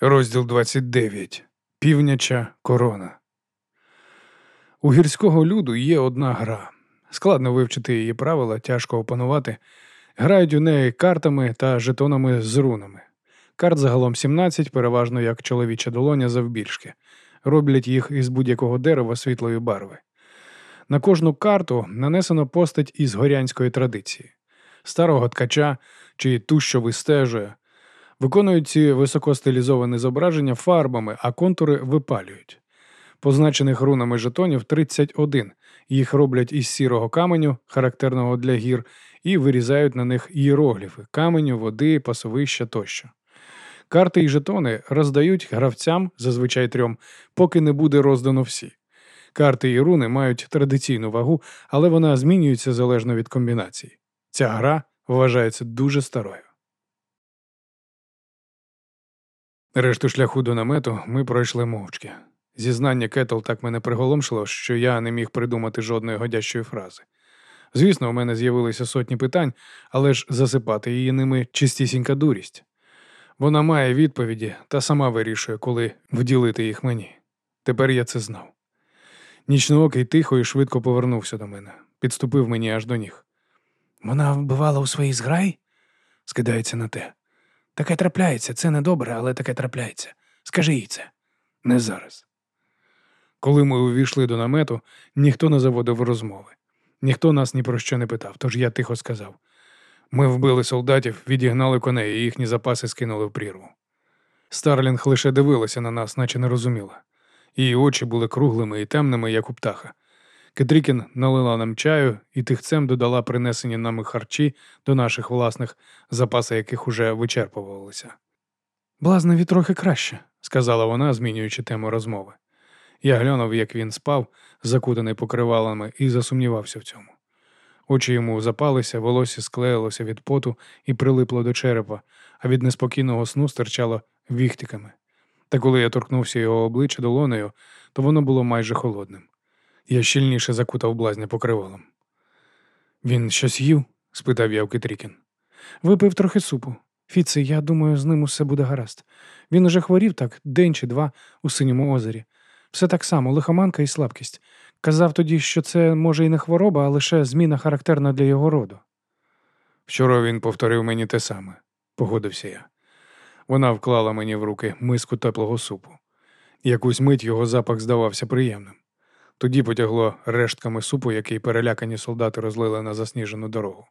Розділ 29. Півняча корона. У гірського люду є одна гра. Складно вивчити її правила, тяжко опанувати. Грають у неї картами та жетонами з рунами. Карт загалом 17, переважно як чоловіча долоня завбільшки. Роблять їх із будь-якого дерева світлої барви. На кожну карту нанесено постать із горянської традиції, старого ткача чи ту, що вистежує. Виконують ці високостилізовані зображення фарбами, а контури випалюють. Позначених рунами жетонів 31. Їх роблять із сірого каменю, характерного для гір, і вирізають на них ієрогліфи каменю, води, пасовища тощо. Карти і жетони роздають гравцям, зазвичай трьом, поки не буде роздано всі. Карти і руни мають традиційну вагу, але вона змінюється залежно від комбінацій. Ця гра вважається дуже старою. Решту шляху до намету ми пройшли мовчки. Зізнання Кетл так мене приголомшило, що я не міг придумати жодної годящої фрази. Звісно, у мене з'явилися сотні питань, але ж засипати її ними чистісінька дурість. Вона має відповіді та сама вирішує, коли вділити їх мені. Тепер я це знав. Нічноокий тихо і швидко повернувся до мене, підступив мені аж до ніг. Вона вбивала у своїй зграї? скидається на те. Таке трапляється, це недобре, але таке трапляється. Скажи їй це. Не зараз. Коли ми увійшли до намету, ніхто не заводив розмови. Ніхто нас ні про що не питав, тож я тихо сказав. Ми вбили солдатів, відігнали коней, і їхні запаси скинули в прірву. Старлінг лише дивилася на нас, наче не розуміла. Її очі були круглими і темними, як у птаха. Кетрікін налила нам чаю і тихцем додала принесені нами харчі до наших власних, запаси яких уже вичерпувалися. Блазневі трохи краще, сказала вона, змінюючи тему розмови. Я глянув, як він спав, закутаний покривалами, і засумнівався в цьому. Очі йому запалися, волосся склеїлося від поту і прилипло до черепа, а від неспокійного сну стирчало віхтиками. Та коли я торкнувся його обличчя долонею, то воно було майже холодним. Я щільніше закутав блазня покривалом. Він щось їв? спитав я в Кетрікін. Випив трохи супу. Фіце, я думаю, з ним усе буде гаразд. Він уже хворів так день чи два у синьому озері. Все так само, лихоманка і слабкість. Казав тоді, що це може і не хвороба, а лише зміна характерна для його роду. Вчора він повторив мені те саме, погодився я. Вона вклала мені в руки миску теплого супу. Якусь мить його запах здавався приємним. Тоді потягло рештками супу, який перелякані солдати розлили на засніжену дорогу.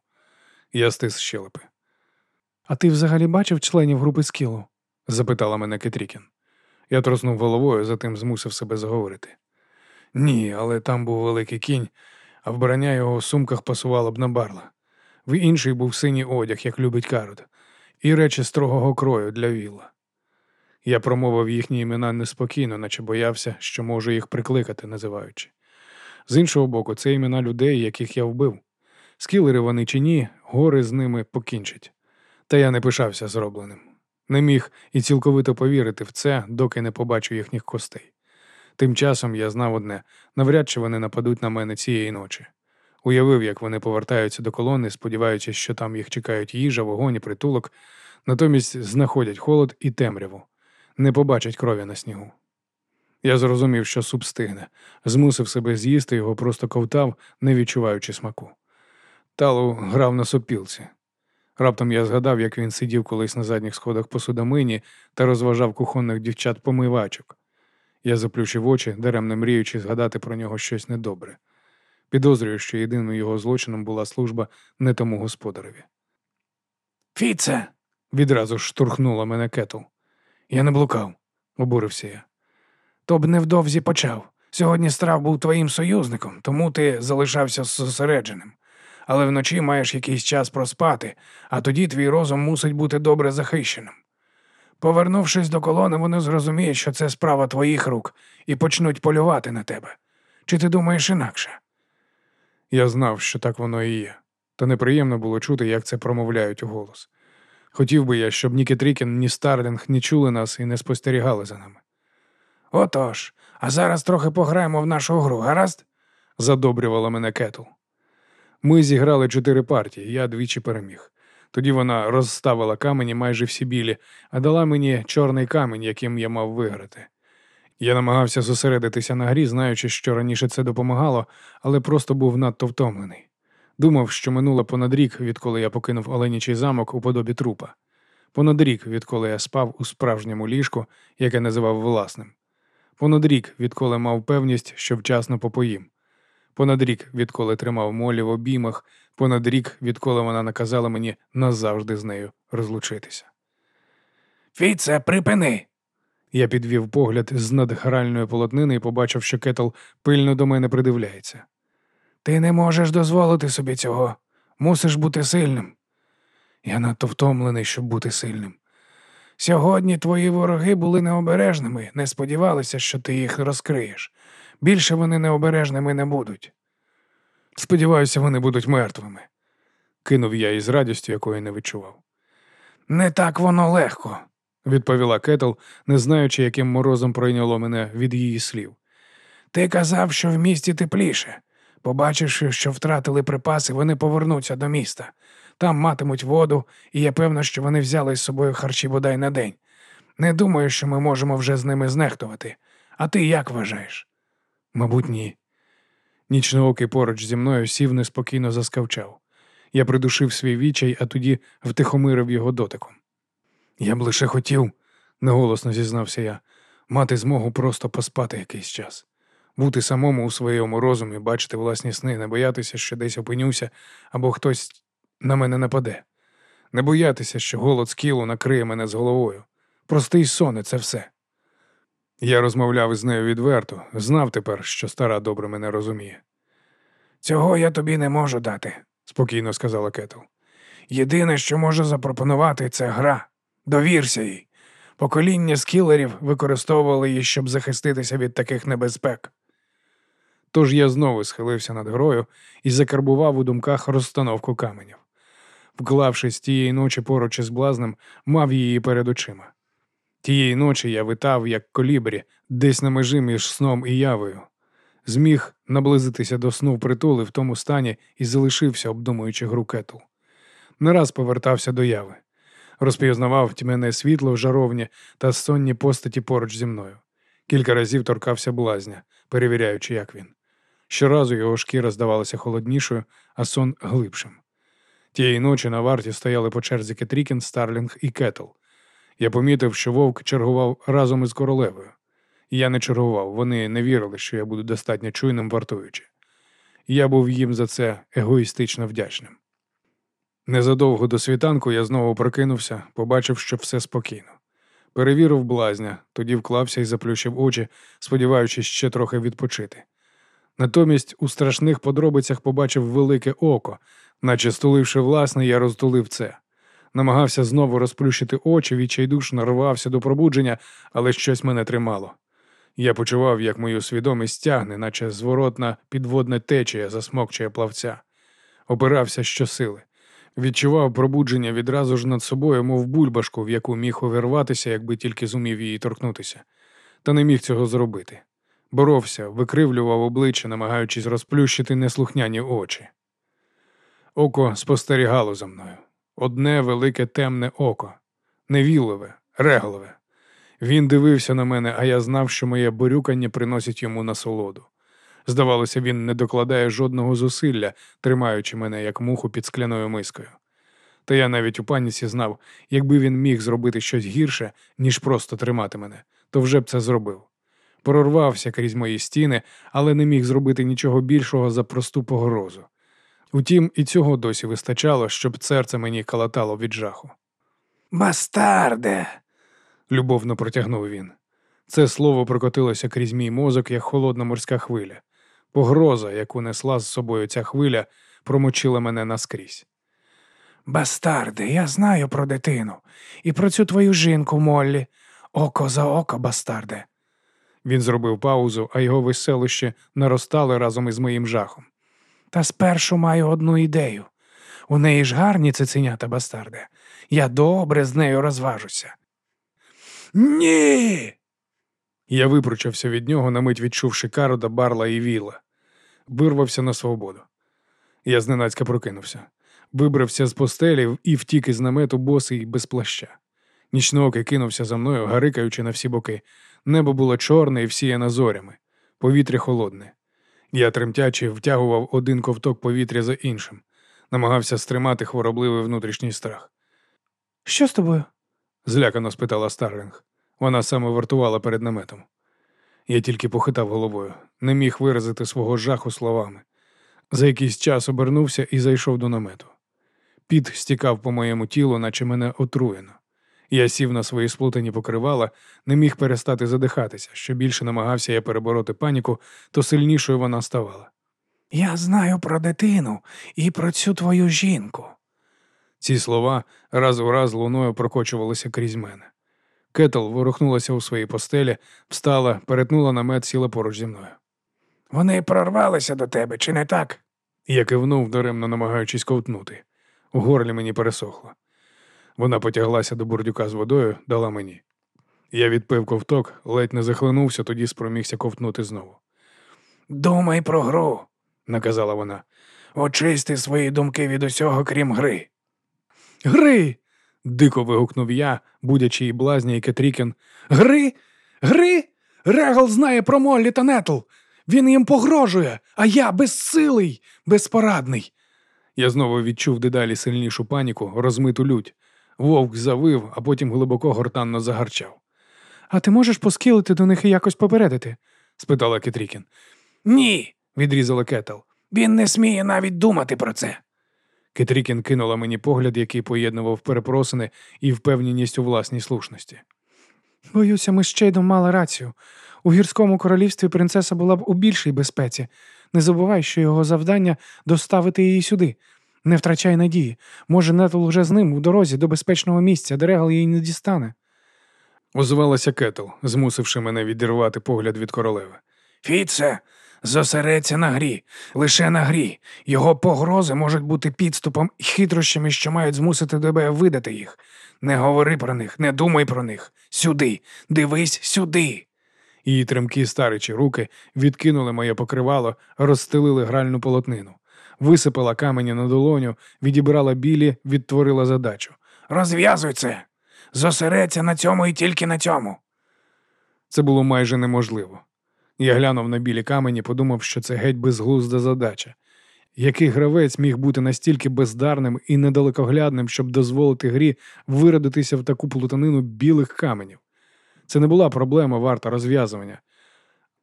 Я стис щелепи. А ти взагалі бачив членів групи скілу? запитала мене Кетрікін. Я троснув головою, затим змусив себе заговорити. Ні, але там був великий кінь, а вбрання його в сумках пасувало б на барла. В інший був синій одяг, як любить карот, і речі строгого крою для вілла. Я промовив їхні імена неспокійно, наче боявся, що можу їх прикликати, називаючи. З іншого боку, це імена людей, яких я вбив. Скілери вони чи ні, гори з ними покінчать. Та я не пишався зробленим. Не міг і цілковито повірити в це, доки не побачу їхніх костей. Тим часом я знав одне навряд чи вони нападуть на мене цієї ночі. Уявив, як вони повертаються до колони, сподіваючись, що там їх чекають їжа, вогонь і притулок, натомість знаходять холод і темряву, не побачать крові на снігу. Я зрозумів, що суп стигне, змусив себе з'їсти його, просто ковтав, не відчуваючи смаку. Талу грав на сопілці. Раптом я згадав, як він сидів колись на задніх сходах по судомині та розважав кухонних дівчат помивачок. Я заплющив очі, даремно мріючи згадати про нього щось недобре. Підозрюю, що єдиним його злочином була служба не тому господареві. Фіце. відразу штурхнула мене кетл. Я не блукав, обурився я. То б невдовзі почав. Сьогодні страв був твоїм союзником, тому ти залишався зосередженим. Але вночі маєш якийсь час проспати, а тоді твій розум мусить бути добре захищеним. Повернувшись до колони, вони зрозуміють, що це справа твоїх рук, і почнуть полювати на тебе. Чи ти думаєш інакше? Я знав, що так воно і є, та неприємно було чути, як це промовляють у голос. Хотів би я, щоб ні Кетрікін, ні Старлінг не чули нас і не спостерігали за нами. Отож, а зараз трохи пограємо в нашу гру, гаразд? задобрювала мене Кетл. Ми зіграли чотири партії, я двічі переміг. Тоді вона розставила камені майже всі білі, а дала мені чорний камінь, яким я мав виграти. Я намагався зосередитися на грі, знаючи, що раніше це допомагало, але просто був надто втомлений. Думав, що минуло понад рік, відколи я покинув Оленічий замок у подобі трупа, понад рік, відколи я спав у справжньому ліжку, яке називав власним, понад рік, відколи мав певність, що вчасно попоїм, понад рік, відколи тримав молі в обіймах, понад рік, відколи вона наказала мені назавжди з нею розлучитися. Фіце, припини. Я підвів погляд з надгральної полотнини і побачив, що кетл пильно до мене придивляється. Ти не можеш дозволити собі цього. Мусиш бути сильним. Я надто втомлений, щоб бути сильним. Сьогодні твої вороги були необережними, не сподівалися, що ти їх розкриєш. Більше вони необережними не будуть. Сподіваюся, вони будуть мертвими, кинув я із радістю, якої не відчував. Не так воно легко, відповіла Кетл, не знаючи, яким морозом пройняло мене від її слів. Ти казав, що в місті тепліше. Побачивши, що втратили припаси, вони повернуться до міста. Там матимуть воду, і я певна, що вони взяли з собою харчі бодай на день. Не думаю, що ми можемо вже з ними знехтувати. А ти як вважаєш? Мабуть, ні. Нічноокий поруч зі мною сів неспокійно заскавчав. Я придушив свій вічай, а тоді втихомирив його дотиком. Я б лише хотів, неголосно зізнався я, мати змогу просто поспати якийсь час, бути самому у своєму розумі, бачити власні сни, не боятися, що десь опинюся, або хтось на мене нападе, не боятися, що голод скілу накриє мене з головою. Простий сон це все. Я розмовляв із нею відверто, знав тепер, що стара добре мене розуміє. Цього я тобі не можу дати, спокійно сказала Кетл. Єдине, що можу запропонувати, це гра. Довірся їй. Покоління скілерів використовували її, щоб захиститися від таких небезпек. Тож я знову схилився над грою і закарбував у думках розстановку каменів. Вклавшись тієї ночі поруч із блазнем, мав її перед очима. Тієї ночі я витав, як колібрі, десь на межі між сном і явою. Зміг наблизитися до сну притули в тому стані і залишився, обдумуючи гру кету. Не раз повертався до яви, розпізнавав тьмене світло в жаровні та сонні постаті поруч зі мною. Кілька разів торкався блазня, перевіряючи, як він. Щоразу його шкіра здавалася холоднішою, а сон глибшим. Тієї ночі на варті стояли по черзі Кетрікін, Старлінг і Кетл. Я помітив, що вовк чергував разом із королевою. Я не чергував, вони не вірили, що я буду достатньо чуйним вартуючи. Я був їм за це егоїстично вдячним. Незадовго до світанку я знову прокинувся, побачив, що все спокійно. Перевірив блазня, тоді вклався і заплющив очі, сподіваючись ще трохи відпочити. Натомість у страшних подробицях побачив велике око, наче стуливши власне, я розтулив це. Намагався знову розплющити очі, відчайдушно рвався до пробудження, але щось мене тримало. Я почував, як мою свідомість тягне, наче зворотна підводна течія засмокчує плавця. Опирався щосили. Відчував пробудження відразу ж над собою, мов бульбашку, в яку міг увірватися, якби тільки зумів її торкнутися, та не міг цього зробити. Боровся, викривлював обличчя, намагаючись розплющити неслухняні очі. Око спостерігало за мною. Одне велике темне око, невілове, реголове. Він дивився на мене, а я знав, що моє борюкання приносить йому насолоду. Здавалося, він не докладає жодного зусилля, тримаючи мене як муху під скляною мискою. Та я навіть у паніці знав, якби він міг зробити щось гірше, ніж просто тримати мене, то вже б це зробив. Прорвався крізь мої стіни, але не міг зробити нічого більшого за просту погрозу. Утім, і цього досі вистачало, щоб серце мені калатало від жаху. Бастарде. любовно протягнув він. Це слово прокотилося крізь мій мозок, як холодна морська хвиля. Погроза, яку несла з собою ця хвиля, промочила мене наскрізь. Бастарде, я знаю про дитину і про цю твою жінку, Моллі. Око за око, бастарде. Він зробив паузу, а його веселище наростали разом із моїм жахом. Та спершу маю одну ідею. У неї ж гарні циценята, бастарде. Я добре з нею розважуся. Ні. Я випручався від нього, на мить відчувши Карода, барла і віла. Вирвався на свободу. Я зненацька прокинувся. вибрався з постелі і втік із намету босий без плаща. Нічноокий кинувся за мною, гарикаючи на всі боки. Небо було чорне і всіяне зорями, повітря холодне. Я тремтячи втягував один ковток повітря за іншим, намагався стримати хворобливий внутрішній страх. Що з тобою? злякано спитала Старлінг. Вона саме вартувала перед наметом. Я тільки похитав головою, не міг виразити свого жаху словами. За якийсь час обернувся і зайшов до намету. Піт стікав по моєму тілу, наче мене отруєно. Я сів на свої сплутані покривала, не міг перестати задихатися. Що більше намагався я перебороти паніку, то сильнішою вона ставала. Я знаю про дитину і про цю твою жінку. Ці слова раз у раз луною прокочувалися крізь мене. Кетл ворухнулася у своїй постелі, встала, перетнула намет, сіла поруч зі мною. Вони прорвалися до тебе, чи не так? Я кивнув, даремно намагаючись ковтнути. У горлі мені пересохло. Вона потяглася до бурдюка з водою, дала мені. Я відпив ковток, ледь не захлинувся, тоді спромігся ковтнути знову. Думай про гру, Наказала вона. очисти свої думки від усього, крім гри. Гри. дико вигукнув я, будячи і блазня, і Кетрікін. Гри? Гри? Регал знає про Моллі та Нетл. Він їм погрожує, а я безсилий, безпорадний. Я знову відчув дедалі сильнішу паніку, розмиту лють. Вовк завив, а потім глибоко гортанно загарчав. А ти можеш поскілити до них і якось попередити? спитала Кетрікін. Ні, Відрізала Кетл. він не сміє навіть думати про це. Кетрікін кинула мені погляд, який поєднував перепросини і впевненість у власній слушності. Боюся, ми з Чейдом мали рацію. У гірському королівстві принцеса була б у більшій безпеці. Не забувай, що його завдання доставити її сюди. Не втрачай надії. Може, Нетл уже з ним у дорозі до безпечного місця, де регал її не дістане. Озвалася Кетл, змусивши мене відірвати погляд від королеви. Фіце, зосередься на грі, лише на грі. Його погрози можуть бути підступом і хитрощами, що мають змусити тебе видати їх. Не говори про них, не думай про них. Сюди, дивись сюди. Її тремкі старичі руки відкинули моє покривало, розстелили гральну полотнину. Висипала камені на долоню, відібрала білі, відтворила задачу. Розв'язуй це. Зосередься на цьому і тільки на цьому. Це було майже неможливо. Я глянув на білі камені, подумав, що це геть безглузда задача. Який гравець міг бути настільки бездарним і недалекоглядним, щоб дозволити грі виродитися в таку плутанину білих каменів? Це не була проблема варта розв'язування,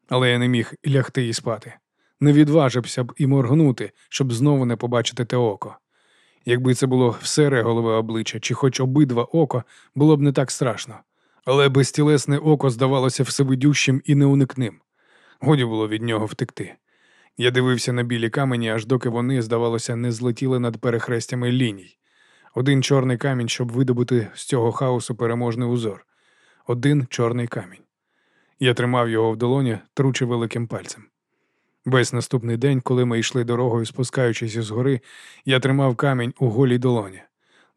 але я не міг лягти і спати. Не відважився б і моргнути, щоб знову не побачити те око. Якби це було все реголове обличчя, чи хоч обидва око, було б не так страшно. Але безтілесне око здавалося всевидющим і неуникним. Годі було від нього втекти. Я дивився на білі камені, аж доки вони, здавалося, не злетіли над перехрестями ліній. Один чорний камінь, щоб видобути з цього хаосу переможний узор. Один чорний камінь. Я тримав його в долоні, тручи великим пальцем. Весь наступний день, коли ми йшли дорогою, спускаючись із гори, я тримав камінь у голій долоні.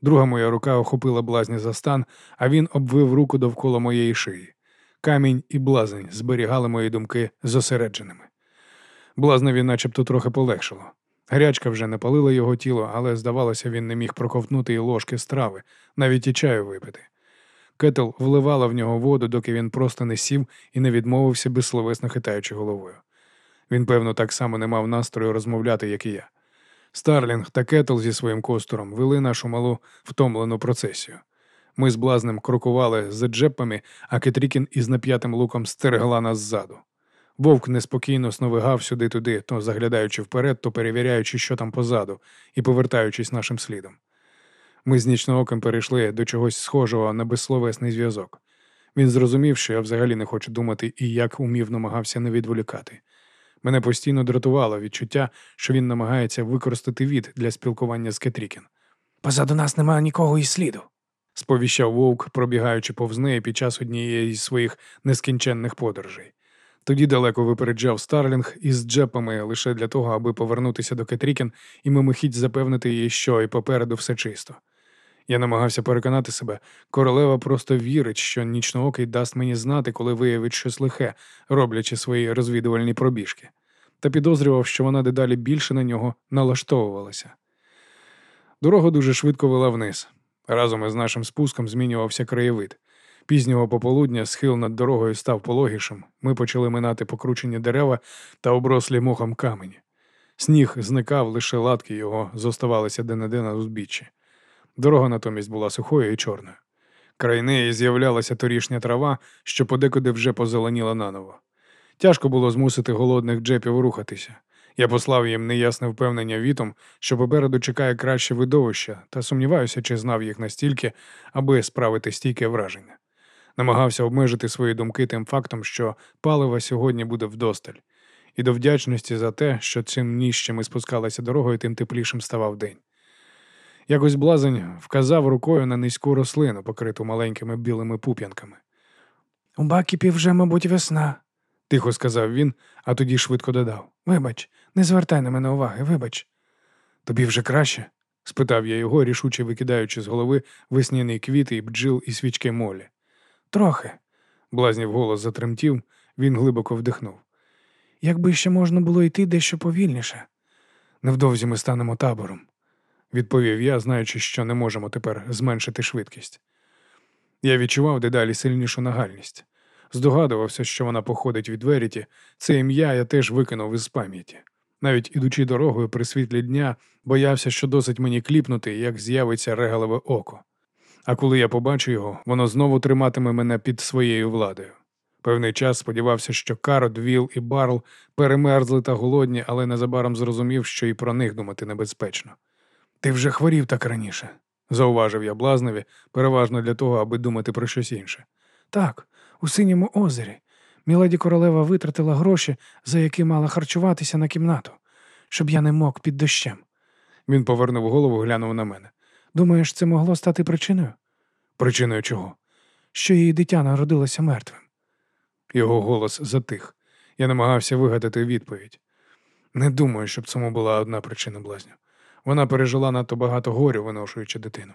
Друга моя рука охопила блазня за стан, а він обвив руку довкола моєї шиї. Камінь і блазень зберігали мої думки зосередженими. Блазневі начебто трохи полегшило. Гарячка вже не палила його тіло, але, здавалося, він не міг проковтнути і ложки страви, навіть і чаю випити. Кетл вливала в нього воду, доки він просто не сів і не відмовився безсловесно хитаючи головою. Він, певно, так само не мав настрою розмовляти, як і я. Старлінг та Кетл зі своїм костуром вели нашу малу втомлену процесію. Ми з блазнем крокували за джепами, а Кетрікін із нап'ятим луком стерегла нас ззаду. Вовк неспокійно сновигав сюди-туди, то заглядаючи вперед, то перевіряючи, що там позаду, і повертаючись нашим слідом. Ми з Нічнооком перейшли до чогось схожого на безсловесний зв'язок. Він зрозумів, що я взагалі не хочу думати і як умів намагався не відволікати. Мене постійно дратувало відчуття, що він намагається використати від для спілкування з Кетрікін. Позаду нас немає нікого і сліду. Сповіщав вовк, пробігаючи повз неї під час однієї з своїх нескінченних подорожей. Тоді далеко випереджав Старлінг із джепами лише для того, аби повернутися до Кетрікін і мимохідь запевнити їй, що і попереду все чисто. Я намагався переконати себе, королева просто вірить, що нічноокий дасть мені знати, коли виявить щось лихе, роблячи свої розвідувальні пробіжки, та підозрював, що вона дедалі більше на нього налаштовувалася. Дорога дуже швидко вела вниз. Разом із нашим спуском змінювався краєвид. Пізнього пополудня схил над дорогою став пологішим. Ми почали минати покручені дерева та оброслі мохом камені. Сніг зникав, лише латки його зоставалися де-не-де на узбіччі. Дорога натомість була сухою і чорною. Край неї з'являлася торішня трава, що подекуди вже позеленіла наново. Тяжко було змусити голодних джепів рухатися. Я послав їм неясне впевнення вітом, що попереду чекає краще видовище, та сумніваюся, чи знав їх настільки, аби справити стійке враження. Намагався обмежити свої думки тим фактом, що палива сьогодні буде вдосталь, і до вдячності за те, що цим ніжче ми спускалися дорогою, тим теплішим ставав день. Якось блазень вказав рукою на низьку рослину, покриту маленькими білими пуп'янками. У Бакіпі вже, мабуть, весна. Тихо сказав він, а тоді швидко додав. Вибач, не звертай на мене уваги, вибач. Тобі вже краще? спитав я його, рішуче викидаючи з голови весняний квіти і бджіл і свічки молі. Трохи. Блазнів голос затремтів, він глибоко вдихнув. Якби ще можна було йти дещо повільніше. Невдовзі ми станемо табором, відповів я, знаючи, що не можемо тепер зменшити швидкість. Я відчував дедалі сильнішу нагальність. Здогадувався, що вона походить від Веріті, це ім'я я теж викинув із пам'яті. Навіть ідучи дорогою при світлі дня, боявся, що досить мені кліпнути, як з'явиться регалове око. А коли я побачу його, воно знову триматиме мене під своєю владою. Певний час сподівався, що Керрод, Вілл і Барл перемерзли та голодні, але незабаром зрозумів, що і про них думати небезпечно. Ти вже хворів так раніше, зауважив я блазневі, переважно для того, аби думати про щось інше. Так, у синьому озері. Міледі королева витратила гроші, за які мала харчуватися на кімнату, щоб я не мок під дощем. Він повернув голову, глянув на мене. Думаєш, це могло стати причиною? Причиною чого? Що її дитя народилося мертвим. Його голос затих. Я намагався вигадати відповідь. Не думаю, щоб цьому була одна причина блазню. Вона пережила надто багато горю, виношуючи дитину.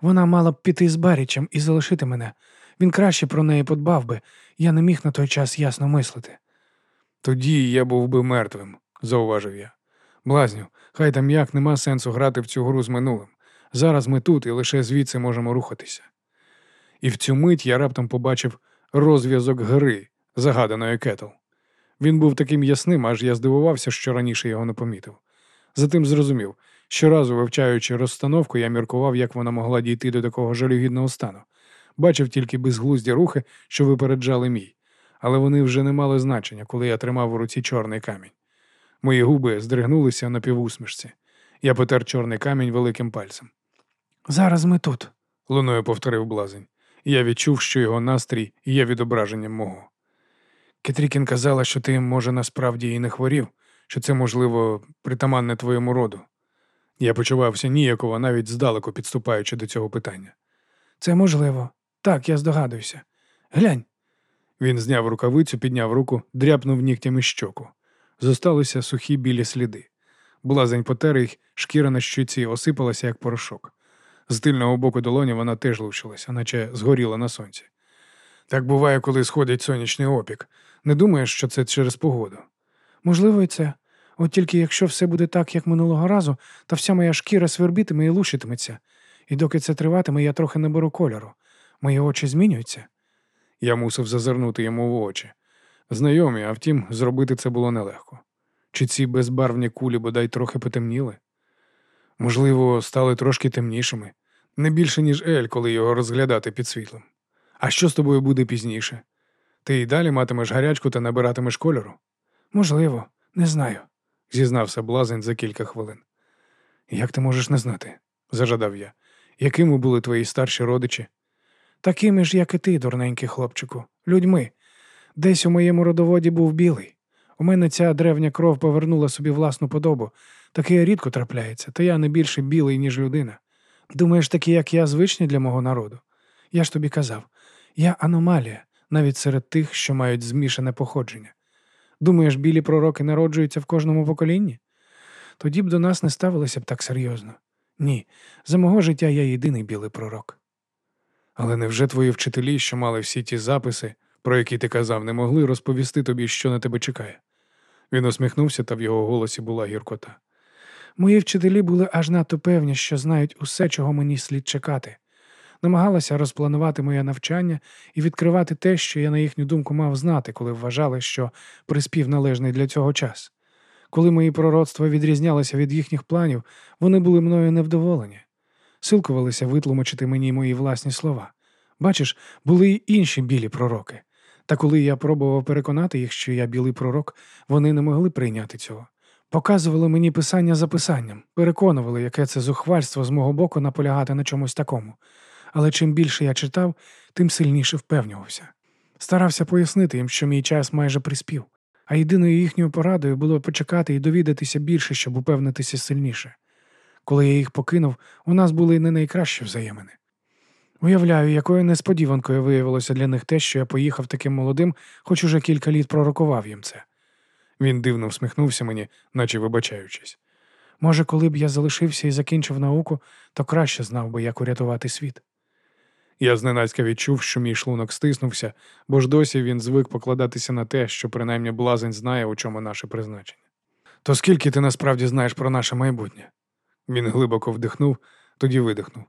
Вона мала б піти з Барічем і залишити мене. Він краще про неї подбав би, я не міг на той час ясно мислити. Тоді я був би мертвим, зауважив я. Блазню, хай там як нема сенсу грати в цю гру з минулим. Зараз ми тут і лише звідси можемо рухатися. І в цю мить я раптом побачив розв'язок гри, загаданої кетл. Він був таким ясним, аж я здивувався, що раніше його не помітив. Затим зрозумів, щоразу вивчаючи розстановку, я міркував, як вона могла дійти до такого жалюгідного стану. Бачив тільки безглузді рухи, що випереджали мій, але вони вже не мали значення, коли я тримав у руці чорний камінь. Мої губи здригнулися на півусмішці. Я потер чорний камінь великим пальцем. Зараз ми тут. луною повторив блазень. Я відчув, що його настрій є відображенням мого. Кетрікін казала, що ти, може, насправді і не хворів, що це, можливо, притаманне твоєму роду. Я почувався ніяково, навіть здалеку підступаючи до цього питання. Це можливо. Так, я здогадуюся. Глянь. Він зняв рукавицю, підняв руку, дряпнув нігтями щоку. Зосталися сухі білі сліди. Блазень потер їх, шкіра на щуці осипалася, як порошок. З тильного боку долоні вона теж лучилася, наче згоріла на сонці. Так буває, коли сходить сонячний опік. Не думаєш, що це через погоду? Можливо, і це. От тільки якщо все буде так, як минулого разу, то вся моя шкіра свербітиме і лушитиметься. І доки це триватиме, я трохи наберу кольору. Мої очі змінюються. Я мусив зазирнути йому в очі. Знайомі, а втім, зробити це було нелегко. Чи ці безбарвні кулі бодай трохи потемніли? Можливо, стали трошки темнішими, не більше, ніж Ель, коли його розглядати під світлом. А що з тобою буде пізніше? Ти й далі матимеш гарячку та набиратимеш кольору? Можливо, не знаю, зізнався блазень за кілька хвилин. Як ти можеш не знати? зажадав я. Якими були твої старші родичі? Такими ж, як і ти, дурненький хлопчику, людьми. Десь у моєму родоводі був білий. У мене ця древня кров повернула собі власну подобу. Таке рідко трапляється, та я не більше білий, ніж людина. Думаєш, такі, як я, звичні для мого народу? Я ж тобі казав, я аномалія, навіть серед тих, що мають змішане походження. Думаєш, білі пророки народжуються в кожному поколінні? Тоді б до нас не ставилися б так серйозно. Ні, за мого життя я єдиний білий пророк. Але невже твої вчителі, що мали всі ті записи, про які ти казав, не могли розповісти тобі, що на тебе чекає? Він усміхнувся, та в його голосі була гіркота. Мої вчителі були аж надто певні, що знають усе, чого мені слід чекати. Намагалися розпланувати моє навчання і відкривати те, що я, на їхню думку, мав знати, коли вважали, що приспів належний для цього час. Коли мої пророцтва відрізнялися від їхніх планів, вони були мною невдоволені. Силкувалися витлумачити мені мої власні слова. Бачиш, були й інші білі пророки. Та коли я пробував переконати їх, що я білий пророк, вони не могли прийняти цього. Показували мені писання за писанням, переконували, яке це зухвальство з мого боку наполягати на чомусь такому. Але чим більше я читав, тим сильніше впевнювався. Старався пояснити їм, що мій час майже приспів, а єдиною їхньою порадою було почекати і довідатися більше, щоб упевнитися сильніше. Коли я їх покинув, у нас були не найкращі взаємини. Уявляю, якою несподіванкою виявилося для них те, що я поїхав таким молодим, хоч уже кілька літ пророкував їм це. Він дивно всміхнувся мені, наче вибачаючись. Може, коли б я залишився і закінчив науку, то краще знав би, як урятувати світ. Я зненацька відчув, що мій шлунок стиснувся, бо ж досі він звик покладатися на те, що принаймні блазень знає, у чому наше призначення. То скільки ти насправді знаєш про наше майбутнє? Він глибоко вдихнув, тоді видихнув.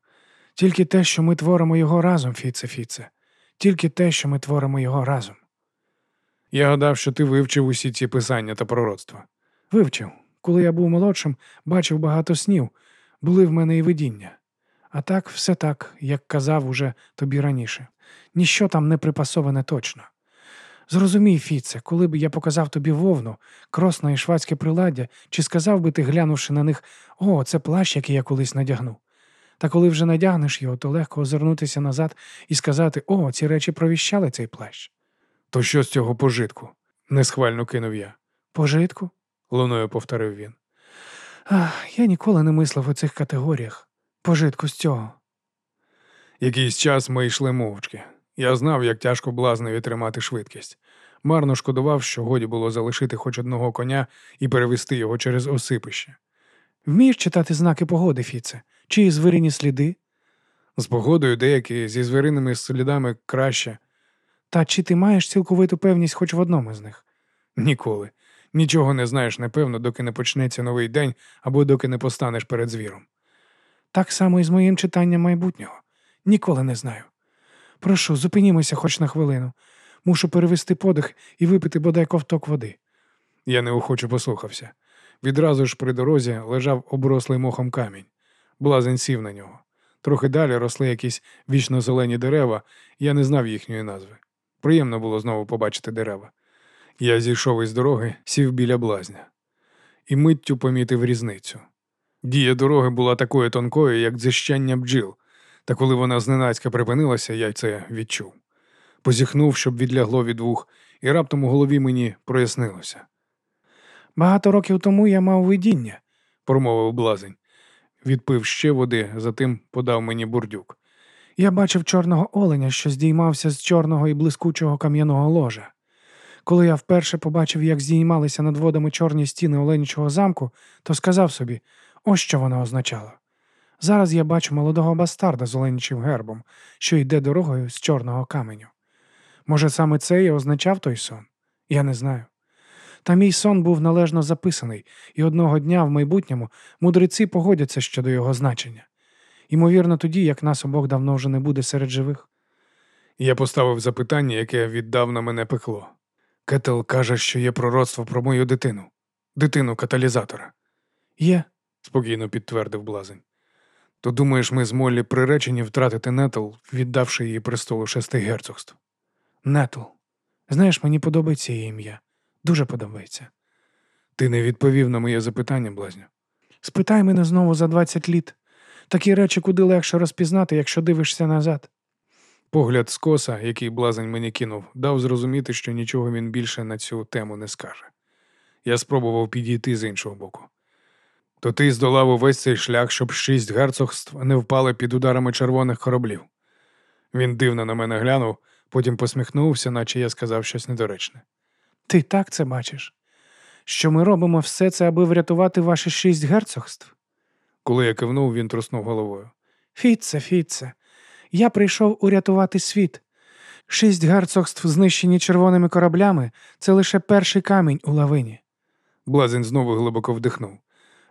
Тільки те, що ми творимо його разом, Фіце, Фіце, тільки те, що ми творимо його разом. Я гадав, що ти вивчив усі ці писання та пророцтва. Вивчив. Коли я був молодшим, бачив багато снів, були в мене і видіння. А так, все так, як казав уже тобі раніше. Ніщо там не припасоване точно. Зрозумій, Фіце, коли б я показав тобі вовну, кросне і швадське приладдя, чи сказав би ти, глянувши на них, о, це плащ, який я колись надягну. Та коли вже надягнеш його, то легко озирнутися назад і сказати, о, ці речі провіщали цей плащ. То що з цього пожитку? несхвально кинув я. Пожитку? луною повторив він. Ах, я ніколи не мислив у цих категоріях. Пожитку з цього. Якийсь час ми йшли мовчки. Я знав, як тяжко блазневі тримати швидкість. Марно шкодував, що годі було залишити хоч одного коня і перевести його через осипище. Вмієш читати знаки погоди, Фіце? Чи звирині сліди? З погодою деякі зі звіриними слідами краще. Та чи ти маєш цілковиту певність хоч в одному з них? Ніколи. Нічого не знаєш, напевно, доки не почнеться новий день або доки не постанеш перед звіром. Так само і з моїм читанням майбутнього. Ніколи не знаю. Прошу, зупинімося хоч на хвилину. Мушу перевести подих і випити бодай ковток води. Я неохоче послухався. Відразу ж при дорозі лежав оброслий мохом камінь. Блазень сів на нього. Трохи далі росли якісь вічно зелені дерева, я не знав їхньої назви. Приємно було знову побачити дерева. Я зійшов із дороги, сів біля блазня і миттю помітив різницю. Дія дороги була такою тонкою, як дзищання бджіл, та коли вона зненацька припинилася, я це відчув. Позіхнув, щоб відлягло від вух, і раптом у голові мені прояснилося. Багато років тому я мав видіння, промовив блазень. Відпив ще води, затим подав мені бурдюк. Я бачив чорного оленя, що здіймався з чорного і блискучого кам'яного ложа. Коли я вперше побачив, як здіймалися над водами чорні стіни Оленічого замку, то сказав собі, ось що воно означало. Зараз я бачу молодого бастарда з Оленічим гербом, що йде дорогою з чорного каменю. Може, саме це і означав той сон? Я не знаю. Та мій сон був належно записаний, і одного дня в майбутньому мудреці погодяться щодо його значення. Ймовірно, тоді, як нас обох давно вже не буде серед живих. Я поставив запитання, яке віддавна мене пекло. Кетел каже, що є пророцтво про мою дитину, дитину каталізатора. Є, спокійно підтвердив блазень. То думаєш, ми з Моллі приречені втратити Нетл, віддавши її престолу шести герцогств? Нетл. Знаєш, мені подобається її ім'я. Дуже подобається. Ти не відповів на моє запитання, блазню. Спитай мене знову за двадцять літ. Такі речі куди легше розпізнати, якщо дивишся назад. Погляд скоса, який блазень мені кинув, дав зрозуміти, що нічого він більше на цю тему не скаже. Я спробував підійти з іншого боку. То ти здолав увесь цей шлях, щоб шість герцогств не впали під ударами червоних кораблів. Він дивно на мене глянув, потім посміхнувся, наче я сказав щось недоречне. Ти так це бачиш? Що ми робимо все це, аби врятувати ваші шість герцогств? Коли я кивнув, він труснув головою. Фіце, Фіце, я прийшов урятувати світ. Шість герцогств, знищені червоними кораблями, це лише перший камінь у лавині. Блазень знову глибоко вдихнув.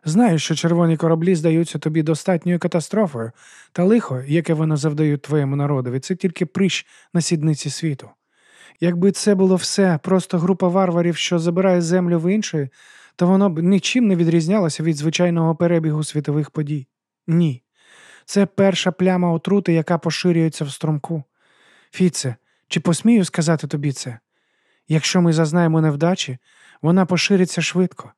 Знаю, що червоні кораблі здаються тобі достатньою катастрофою, та лихо, яке вони завдають твоєму народові, це тільки прищ на сідниці світу. Якби це було все просто група варварів, що забирає землю в іншої, то воно б нічим не відрізнялося від звичайного перебігу світових подій. Ні. Це перша пляма отрути, яка поширюється в струмку. Фіце, чи посмію сказати тобі це? Якщо ми зазнаємо невдачі, вона пошириться швидко.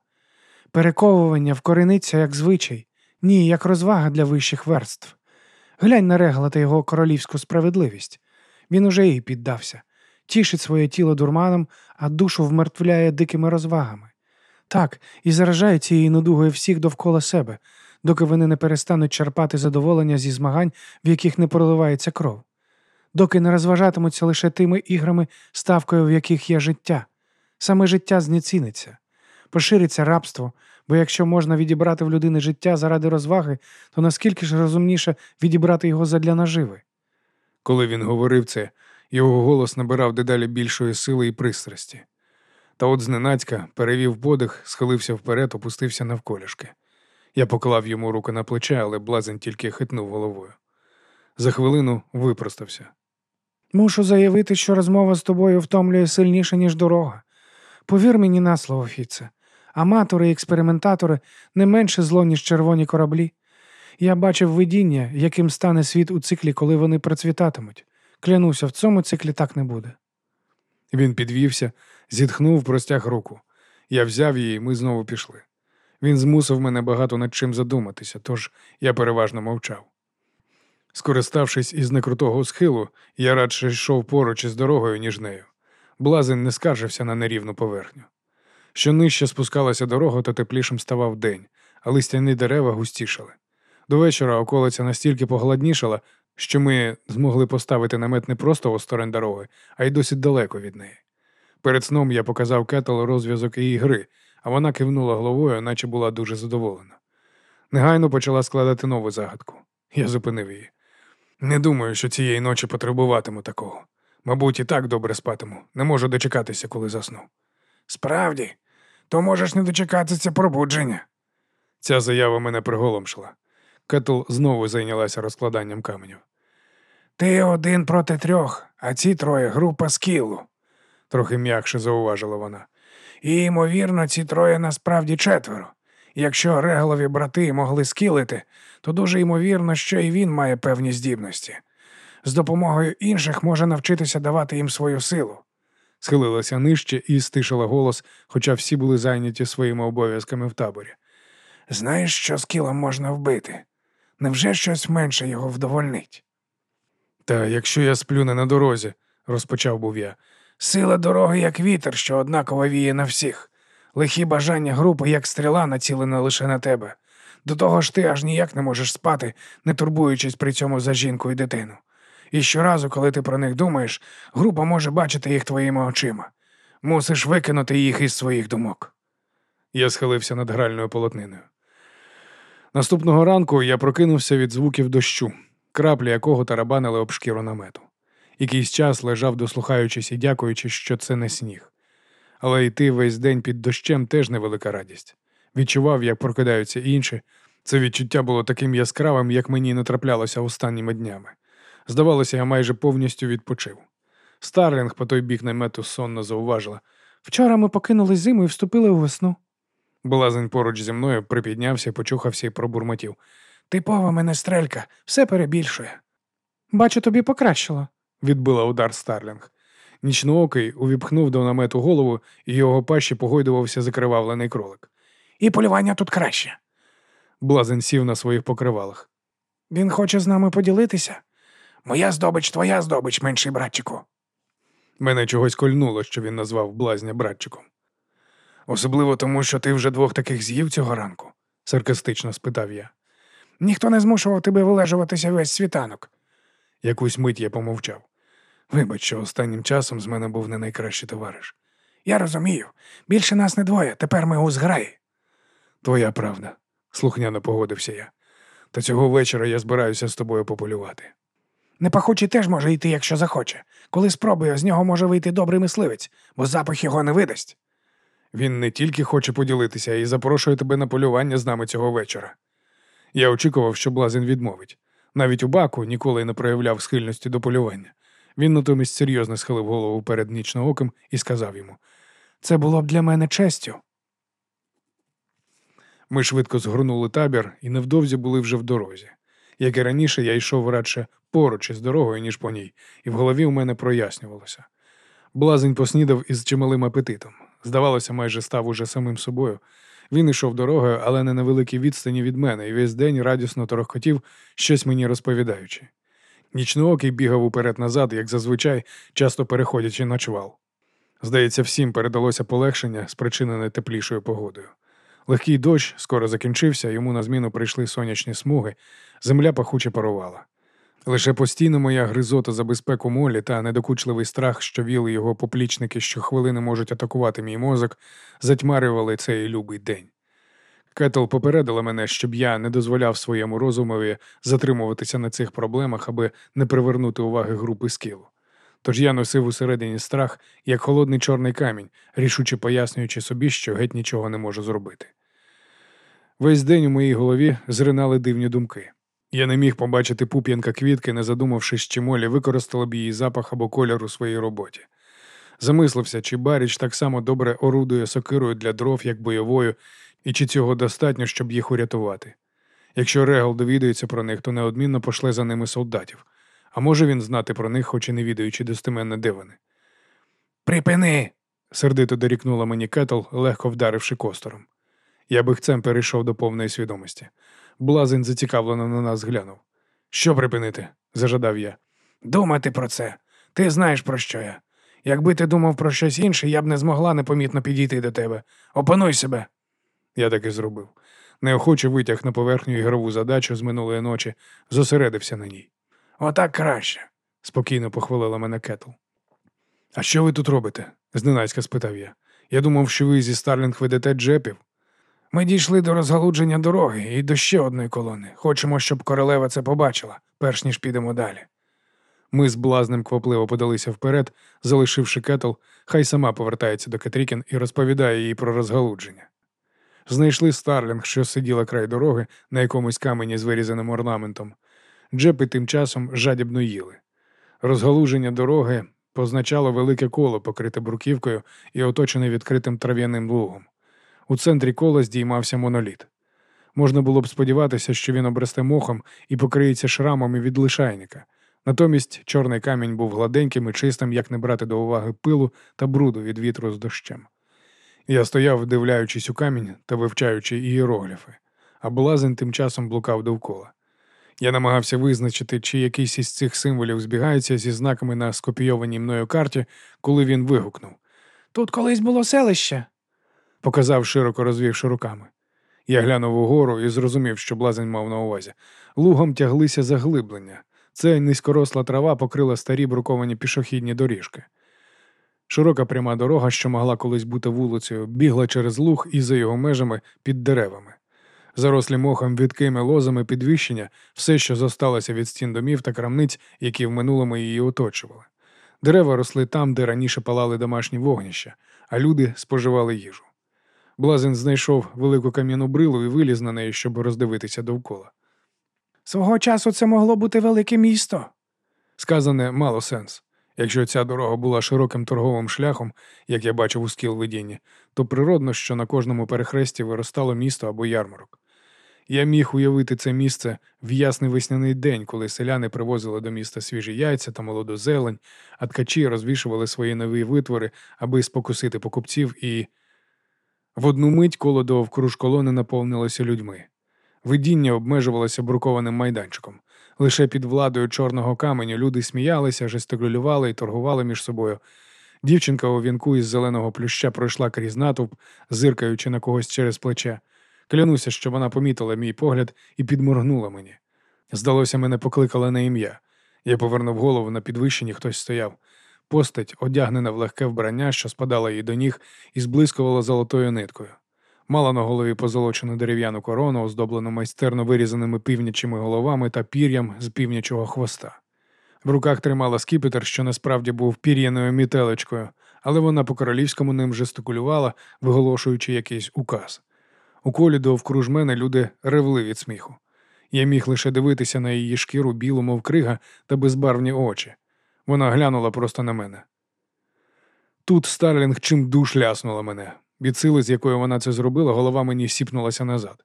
Перековування вкорениться як звичай, ні, як розвага для вищих верств. Глянь на регла та його королівську справедливість. Він уже їй піддався, тішить своє тіло дурманом, а душу вмертвляє дикими розвагами. Так, і заражає цією недугою всіх довкола себе, доки вони не перестануть черпати задоволення зі змагань, в яких не проливається кров, доки не розважатимуться лише тими іграми, ставкою в яких є життя. Саме життя знеціниться, пошириться рабство, бо якщо можна відібрати в людини життя заради розваги, то наскільки ж розумніше відібрати його задля наживи? Коли він говорив це, його голос набирав дедалі більшої сили і пристрасті. Та от зненацька перевів подих, схилився вперед, опустився навколішки. Я поклав йому руку на плече, але блазень тільки хитнув головою. За хвилину випростався. Мушу заявити, що розмова з тобою втомлює сильніше, ніж дорога. Повір мені на слово, Фіце. Аматори і експериментатори не менше зло, ніж червоні кораблі. Я бачив видіння, яким стане світ у циклі, коли вони процвітатимуть. Клянуся, в цьому циклі так не буде. Він підвівся, зітхнув, простяг руку. Я взяв її, і ми знову пішли. Він змусив мене багато над чим задуматися, тож я переважно мовчав. Скориставшись із некрутого схилу, я радше йшов поруч із дорогою, ніж нею. Блазень не скаржився на нерівну поверхню. Що нижче спускалася дорога, то теплішим ставав день, а листяні дерева густішали. До вечора околиця настільки погладнішала, що ми змогли поставити намет не просто осторонь дороги, а й досить далеко від неї. Перед сном я показав Кетл розв'язок її гри, а вона кивнула головою, наче була дуже задоволена. Негайно почала складати нову загадку. Я зупинив її. Не думаю, що цієї ночі потребуватиму такого. Мабуть, і так добре спатиму. Не можу дочекатися, коли засну. Справді, то можеш не дочекатися пробудження. Ця заява мене приголомшила. Кетл знову зайнялася розкладанням каменів. Ти один проти трьох, а ці троє група скілу. Трохи м'якше зауважила вона. І, ймовірно, ці троє насправді четверо. Якщо реголові брати могли скілити, то дуже ймовірно, що і він має певні здібності. З допомогою інших може навчитися давати їм свою силу. Схилилася нижче і стишила голос, хоча всі були зайняті своїми обов'язками в таборі. Знаєш, що скілом можна вбити? Невже щось менше його вдовольнить? Та якщо я сплю не на дорозі, розпочав був я. Сила дороги, як вітер, що однаково віє на всіх. Лихі бажання групи, як стріла, націлена лише на тебе. До того ж ти аж ніяк не можеш спати, не турбуючись при цьому за жінку і дитину. І щоразу, коли ти про них думаєш, група може бачити їх твоїми очима. Мусиш викинути їх із своїх думок. Я схилився над гральною полотниною. Наступного ранку я прокинувся від звуків дощу, краплі якого тарабанили об шкіру намету. Якийсь час лежав, дослухаючись і дякуючи, що це не сніг. Але йти весь день під дощем теж невелика радість. Відчував, як прокидаються інші. Це відчуття було таким яскравим, як мені не траплялося останніми днями. Здавалося, я майже повністю відпочив. Старлінг по той бік намету сонно зауважила. Вчора ми покинули зиму і вступили у весну. Блазень поруч зі мною припіднявся, почухався і пробурмотів. Типова мене стрелька, все перебільшує. Бачу, тобі покращило. відбила удар Старлінг. Нічноокий увіпхнув до намету голову, і його пащі погойдувався закривавлений кролик. І полювання тут краще. Блазень сів на своїх покривалах. Він хоче з нами поділитися. Моя здобич, твоя здобич, менший братчику. Мене чогось кольнуло, що він назвав блазня братчиком. Особливо тому, що ти вже двох таких з'їв цього ранку? саркастично спитав я. Ніхто не змушував тебе вилежуватися весь світанок. Якусь мить я помовчав. Вибач, що останнім часом з мене був не найкращий товариш. Я розумію. Більше нас не двоє, тепер ми у зграї. Твоя правда, слухняно погодився я. Та цього вечора я збираюся з тобою пополювати. Непахучий теж може йти, якщо захоче. Коли спробує, з нього може вийти добрий мисливець, бо запах його не видасть. Він не тільки хоче поділитися, й запрошує тебе на полювання з нами цього вечора. Я очікував, що блазень відмовить. Навіть у баку ніколи не проявляв схильності до полювання. Він натомість серйозно схилив голову перед нічнооким і сказав йому: Це було б для мене честю. Ми швидко згорнули табір і невдовзі були вже в дорозі. Як і раніше, я йшов радше поруч із дорогою, ніж по ній, і в голові у мене прояснювалося. Блазень поснідав із чималим апетитом. Здавалося, майже став уже самим собою. Він йшов дорогою, але не на великій відстані від мене, і весь день радісно торохкотів, щось мені розповідаючи. Нічноокий бігав уперед назад, як зазвичай, часто переходячи на чвал. Здається, всім передалося полегшення, спричинене теплішою погодою. Легкий дощ скоро закінчився, йому на зміну прийшли сонячні смуги, земля пахуче парувала. Лише постійно моя гризота за безпеку молі та недокучливий страх, що віли його поплічники, що хвилини можуть атакувати мій мозок, затьмарювали цей любий день. Кетл попередила мене, щоб я не дозволяв своєму розумові затримуватися на цих проблемах, аби не привернути уваги групи скілу. Тож я носив усередині страх, як холодний чорний камінь, рішуче пояснюючи собі, що геть нічого не можу зробити. Весь день у моїй голові зринали дивні думки. Я не міг побачити пуп'янка квітки, не задумавшись, чи Молі використала б її запах або кольор у своїй роботі. Замислився, чи Баріч так само добре орудує сокирою для дров, як бойовою, і чи цього достатньо, щоб їх урятувати. Якщо Регал довідується про них, то неодмінно пошле за ними солдатів. А може він знати про них, хоч і не відаючи достеменно, де вони. Припини. сердито дорікнула мені Кетл, легко вдаривши костором. Я бихцем перейшов до повної свідомості. Блазень зацікавлено на нас глянув. Що припинити? зажадав я. Думати про це. Ти знаєш, про що я. Якби ти думав про щось інше, я б не змогла непомітно підійти до тебе. Опануй себе. Я так і зробив. Неохоче витяг на поверхню ігрову задачу з минулої ночі, зосередився на ній. Отак краще. спокійно похвалила мене Кетл. А що ви тут робите? зненацька спитав я. Я думав, що ви зі Старлінг ведете джепів. Ми дійшли до розгалудження дороги і до ще одної колони. Хочемо, щоб королева це побачила, перш ніж підемо далі. Ми з блазнем квапливо подалися вперед, залишивши Кетл, хай сама повертається до Кетрікін і розповідає їй про розгалудження. Знайшли Старлінг, що сиділа край дороги на якомусь камені з вирізаним орнаментом. Джепи тим часом жадібно їли. Розгалуження дороги позначало велике коло, покрите бруківкою і оточене відкритим трав'яним лугом. У центрі кола здіймався моноліт. Можна було б сподіватися, що він обросте мохом і покриється шрамами від лишайника. Натомість чорний камінь був гладеньким і чистим, як не брати до уваги пилу та бруду від вітру з дощем. Я стояв, вдивляючись у камінь та вивчаючи ієрогліфи, а блазень тим часом блукав довкола. Я намагався визначити, чи якийсь із цих символів збігається зі знаками на скопійованій мною карті, коли він вигукнув. Тут колись було селище. Показав, широко розвівши руками. Я глянув угору і зрозумів, що блазень мав на увазі. Лугом тяглися заглиблення. Це низькоросла трава покрила старі бруковані пішохідні доріжки. Широка пряма дорога, що могла колись бути вулицею, бігла через луг і за його межами під деревами. Зарослі мохом відкими лозами підвищення, все, що зосталося від стін домів та крамниць, які в минулому її оточували. Дерева росли там, де раніше палали домашні вогнища, а люди споживали їжу. Блазен знайшов велику кам'яну брилу і виліз на неї, щоб роздивитися довкола. Свого часу це могло бути велике місто. Сказане мало сенс. Якщо ця дорога була широким торговим шляхом, як я бачив у скіл видінні, то природно, що на кожному перехресті виростало місто або ярмарок. Я міг уявити це місце в ясний весняний день, коли селяни привозили до міста свіжі яйця та молоду зелень, а ткачі розвішували свої нові витвори, аби спокусити покупців, і в одну мить коло довкруж колони наповнилося людьми. Видіння обмежувалося брукованим майданчиком. Лише під владою чорного каменю люди сміялися, жестикулювали і торгували між собою. Дівчинка у вінку із зеленого плюща пройшла крізь натовп, зиркаючи на когось через плече. Клянуся, що вона помітила мій погляд і підморгнула мені. Здалося, мене покликала на ім'я. Я повернув голову на підвищенні, хтось стояв. Постать, одягнена в легке вбрання, що спадала їй до ніг, і зблискувала золотою ниткою. Мала на голові позолочену дерев'яну корону, оздоблену майстерно вирізаними півнячими головами та пір'ям з півнячого хвоста. В руках тримала скіпетр, що насправді був пір'яною мітелечкою, але вона по-королівському ним жестикулювала, виголошуючи якийсь указ. У колі довкруж мене люди ревли від сміху. Я міг лише дивитися на її шкіру білу, мов крига, та безбарвні очі. Вона глянула просто на мене. Тут Старлінг чим душ ляснула мене. Від сили, з якою вона це зробила, голова мені сіпнулася назад.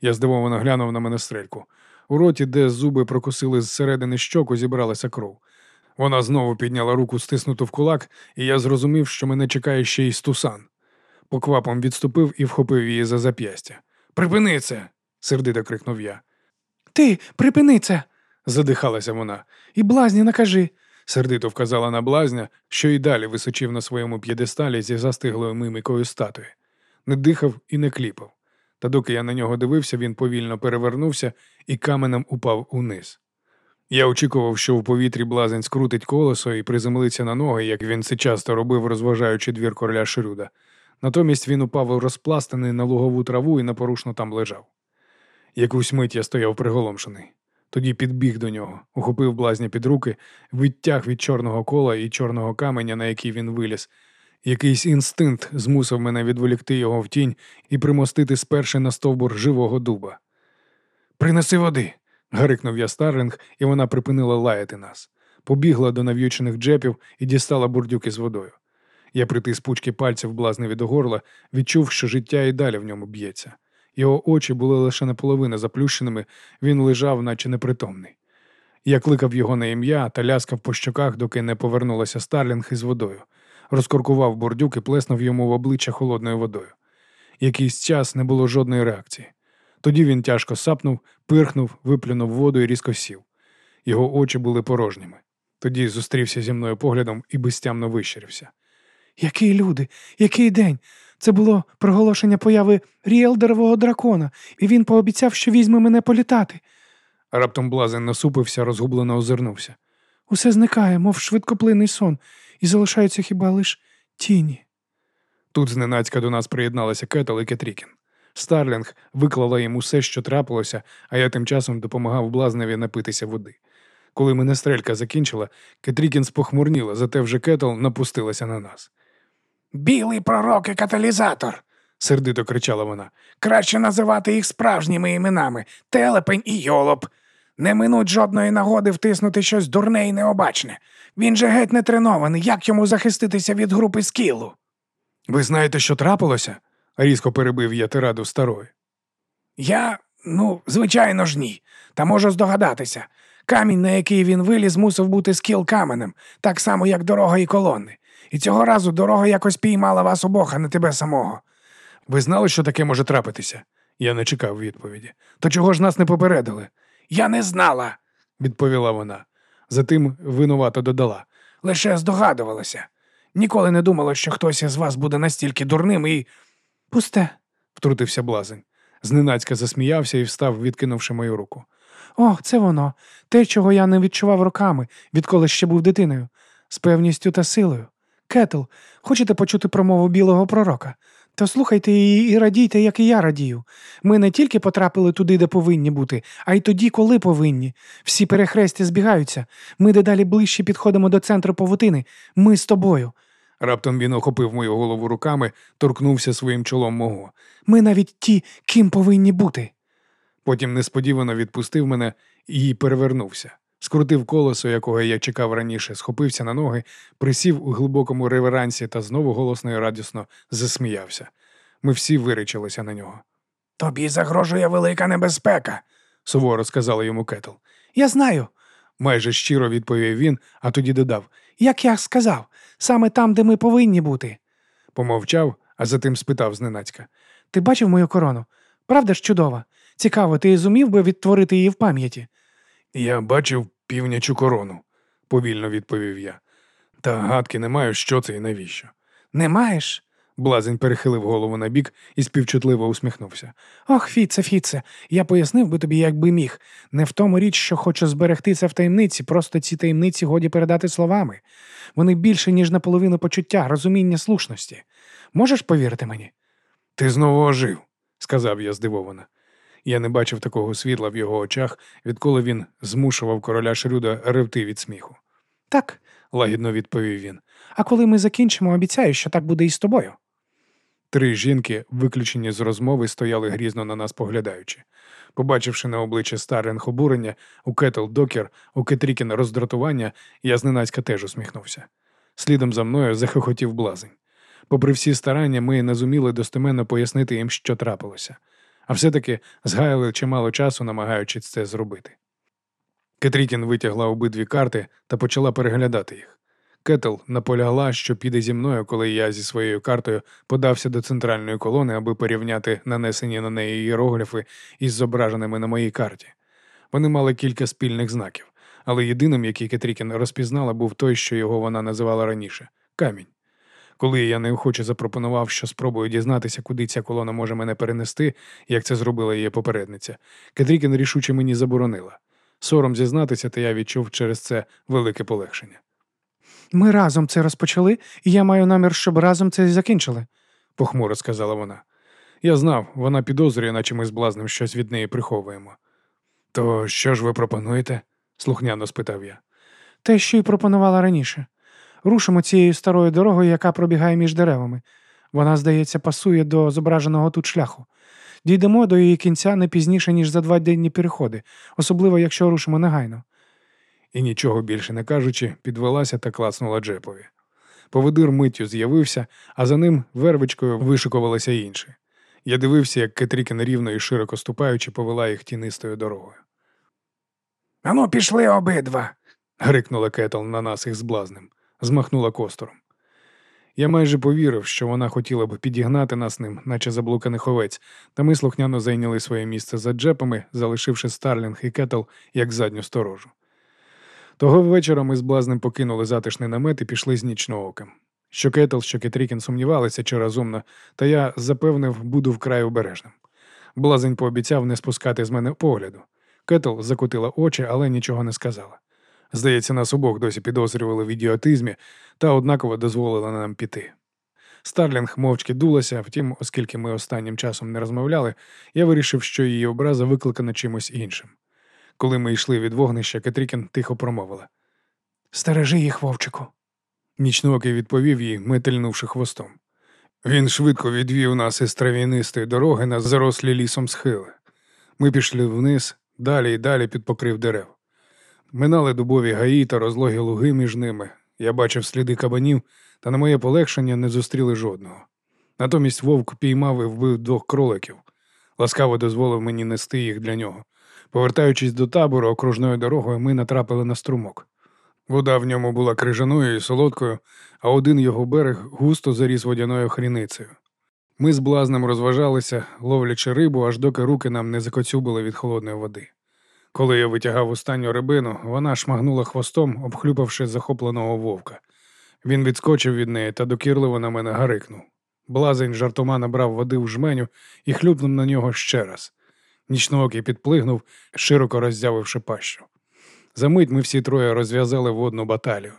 Я здивовано глянув на мене стрельку. У роті, де зуби прокусили зсередини щоку, зібралася кров. Вона знову підняла руку, стиснуту в кулак, і я зрозумів, що мене чекає ще й стусан. Поквапом відступив і вхопив її за зап'ястя. Припини це! сердито крикнув я. Ти припини це! Задихалася вона. І блазні накажи. Сердито вказала на блазня, що й далі височив на своєму п'єдесталі зі застиглою мимікою статуї. Не дихав і не кліпав. Та доки я на нього дивився, він повільно перевернувся і каменем упав униз. Я очікував, що в повітрі блазень скрутить колесо і приземлиться на ноги, як він це часто робив, розважаючи двір короля Ширюда. Натомість він упав розпластаний на лугову траву і непорушно там лежав. Якусь мить я стояв приголомшений. Тоді підбіг до нього, ухопив блазня під руки, відтяг від чорного кола і чорного каменя, на який він виліз. Якийсь інстинкт змусив мене відволікти його в тінь і примостити сперши на стовбур живого дуба. Принеси води. гарикнув я Старлінг, і вона припинила лаяти нас. Побігла до нав'ючених джепів і дістала бурдюки з водою. Я притис пучки пальців блазневі до горла, відчув, що життя і далі в ньому б'ється. Його очі були лише наполовину заплющеними, він лежав, наче непритомний. Я кликав його на ім'я та ляскав по щоках, доки не повернулася Старлінг із водою, розкоркував бордюк і плеснув йому в обличчя холодною водою. Якийсь час не було жодної реакції. Тоді він тяжко сапнув, пирхнув, виплюнув воду і різко сів. Його очі були порожніми. Тоді зустрівся зі мною поглядом і безтямно вищирився. Які люди, який день? Це було проголошення появи Ріелдерового дракона, і він пообіцяв, що візьме мене політати. Раптом блазен насупився, розгублено озирнувся. Усе зникає, мов швидкоплинний сон, і залишаються хіба лиш тіні. Тут зненацька до нас приєдналася Кетл і Кетрікін. Старлінг виклала їм усе, що трапилося, а я тим часом допомагав блазневі напитися води. Коли менестрелька закінчила, Кетрікін спохмурніла, зате вже Кетл напустилася на нас. Білий пророк і каталізатор, сердито кричала вона. Краще називати їх справжніми іменами телепень і йолоп. Не минуть жодної нагоди втиснути щось дурне і необачне. Він же геть не тренований, як йому захиститися від групи скілу. Ви знаєте, що трапилося? різко перебив я тираду старої. Я, ну, звичайно ж, ні. Та можу здогадатися. Камінь, на який він виліз, мусив бути скіл каменем, так само, як дорога і колони. І цього разу дорога якось піймала вас обох, а не тебе самого. Ви знали, що таке може трапитися? Я не чекав відповіді. То чого ж нас не попередили? Я не знала, відповіла вона. Затим винувато додала. Лише здогадувалася. Ніколи не думала, що хтось із вас буде настільки дурним і. Пусте, втрутився блазень. Зненацька засміявся і встав, відкинувши мою руку. О, це воно, те, чого я не відчував роками, відколи ще був дитиною, з певністю та силою. Кетл, хочете почути промову білого пророка? То слухайте її і радійте, як і я радію. Ми не тільки потрапили туди, де повинні бути, а й тоді, коли повинні. Всі перехрестя збігаються. Ми дедалі ближче підходимо до центру павутини. Ми з тобою. Раптом він охопив мою голову руками, торкнувся своїм чолом мого. Ми навіть ті, ким повинні бути. Потім несподівано відпустив мене і перевернувся. Скрутив колесо, якого я чекав раніше, схопився на ноги, присів у глибокому реверансі та знову голосно і радісно засміявся. Ми всі виричилися на нього. Тобі загрожує велика небезпека, суворо сказала йому Кетл. Я знаю, майже щиро відповів він, а тоді додав Як я сказав, саме там, де ми повинні бути. Помовчав, а затим спитав зненацька. Ти бачив мою корону? Правда ж чудова? Цікаво, ти зумів би відтворити її в пам'яті? Я бачив півнячу корону, повільно відповів я. Та гадки не маю, що це і навіщо. Не маєш? Блазень перехилив голову на бік і співчутливо усміхнувся. Ох, Фіце, Фіце, я пояснив би тобі, як би міг. Не в тому річ, що хочу зберегти це в таємниці, просто ці таємниці годі передати словами. Вони більше, ніж наполовину почуття, розуміння слушності. Можеш повірити мені? Ти знову ожив, сказав я здивовано. Я не бачив такого світла в його очах, відколи він змушував короля Шрюда ревти від сміху. Так, Лагідно відповів він. а коли ми закінчимо, обіцяю, що так буде і з тобою. Три жінки, виключені з розмови, стояли грізно на нас поглядаючи. Побачивши на обличчі Старлінг обурення, у Кетл докір, у Кетрікін роздратування, я зненацька теж усміхнувся. Слідом за мною захохотів блазень. Попри всі старання, ми не зуміли достеменно пояснити їм, що трапилося, а все-таки згаяли чимало часу, намагаючись це зробити. Кетрікін витягла обидві карти та почала переглядати їх. Кетл наполягла, що піде зі мною, коли я зі своєю картою подався до центральної колони, аби порівняти нанесені на неї іерогліфи із зображеними на моїй карті. Вони мали кілька спільних знаків, але єдиним, який Кетрікін розпізнала, був той, що його вона називала раніше камінь. Коли я неохоче запропонував, що спробую дізнатися, куди ця колона може мене перенести, як це зробила її попередниця, Кетрікін рішуче мені заборонила. Сором зізнатися, та я відчув через це велике полегшення. Ми разом це розпочали, і я маю намір, щоб разом це і закінчили. похмуро сказала вона. Я знав, вона підозрює, наче ми з блазнем щось від неї приховуємо. То що ж ви пропонуєте? слухняно спитав я. Те, що й пропонувала раніше. Рушимо цією старою дорогою, яка пробігає між деревами. Вона, здається, пасує до зображеного тут шляху. Дійдемо до її кінця не пізніше, ніж за два денні переходи, особливо якщо рушимо негайно. І нічого більше не кажучи, підвелася та клацнула Джепові. Поводир миттю з'явився, а за ним вервичкою вишикувалися інші. Я дивився, як Кетрікін рівно і широко ступаючи, повела їх тінистою дорогою. Ану, пішли обидва. грикнула Кетл на нас із блазнем, змахнула костором. Я майже повірив, що вона хотіла б підігнати нас ним, наче заблуканих овець, та ми слухняно зайняли своє місце за джепами, залишивши Старлінг і Кетл як задню сторожу. Того вечора ми з блазнем покинули затишний намет і пішли з Нічнооком. Що Кетл, що Кетрікін сумнівалися чи розумно, та я запевнив, буду вкрай обережним. Блазень пообіцяв не спускати з мене погляду. Кетл закотила очі, але нічого не сказала. Здається, нас обох досі підозрювали в ідіотизмі та однаково дозволила нам піти. Старлінг мовчки дулася, втім, оскільки ми останнім часом не розмовляли, я вирішив, що її образа викликана чимось іншим. Коли ми йшли від вогнища, Кетрікін тихо промовила. Стережи їх, вовчику. Нічноокий відповів їй, метельнувши хвостом. Він швидко відвів нас із трав'янистої дороги на зарослі лісом схили. Ми пішли вниз, далі і далі під покрив дерев. Минали дубові гаї та розлогі луги між ними. Я бачив сліди кабанів, та на моє полегшення не зустріли жодного. Натомість вовк піймав і вбив двох кроликів. Ласкаво дозволив мені нести їх для нього. Повертаючись до табору окружною дорогою, ми натрапили на струмок. Вода в ньому була крижаною і солодкою, а один його берег густо заріс водяною хріницею. Ми з блазнем розважалися, ловлячи рибу, аж доки руки нам не закоцюбили від холодної води. Коли я витягав останню рибину, вона шмагнула хвостом, обхлюпавши захопленого вовка. Він відскочив від неї та докірливо на мене гарикнув. Блазень жартома набрав води в жменю і хлюпнув на нього ще раз. Нічноокий підплигнув, широко роззявивши пащу. Замить ми всі троє розв'язали водну баталію,